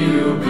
filho.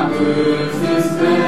Amour,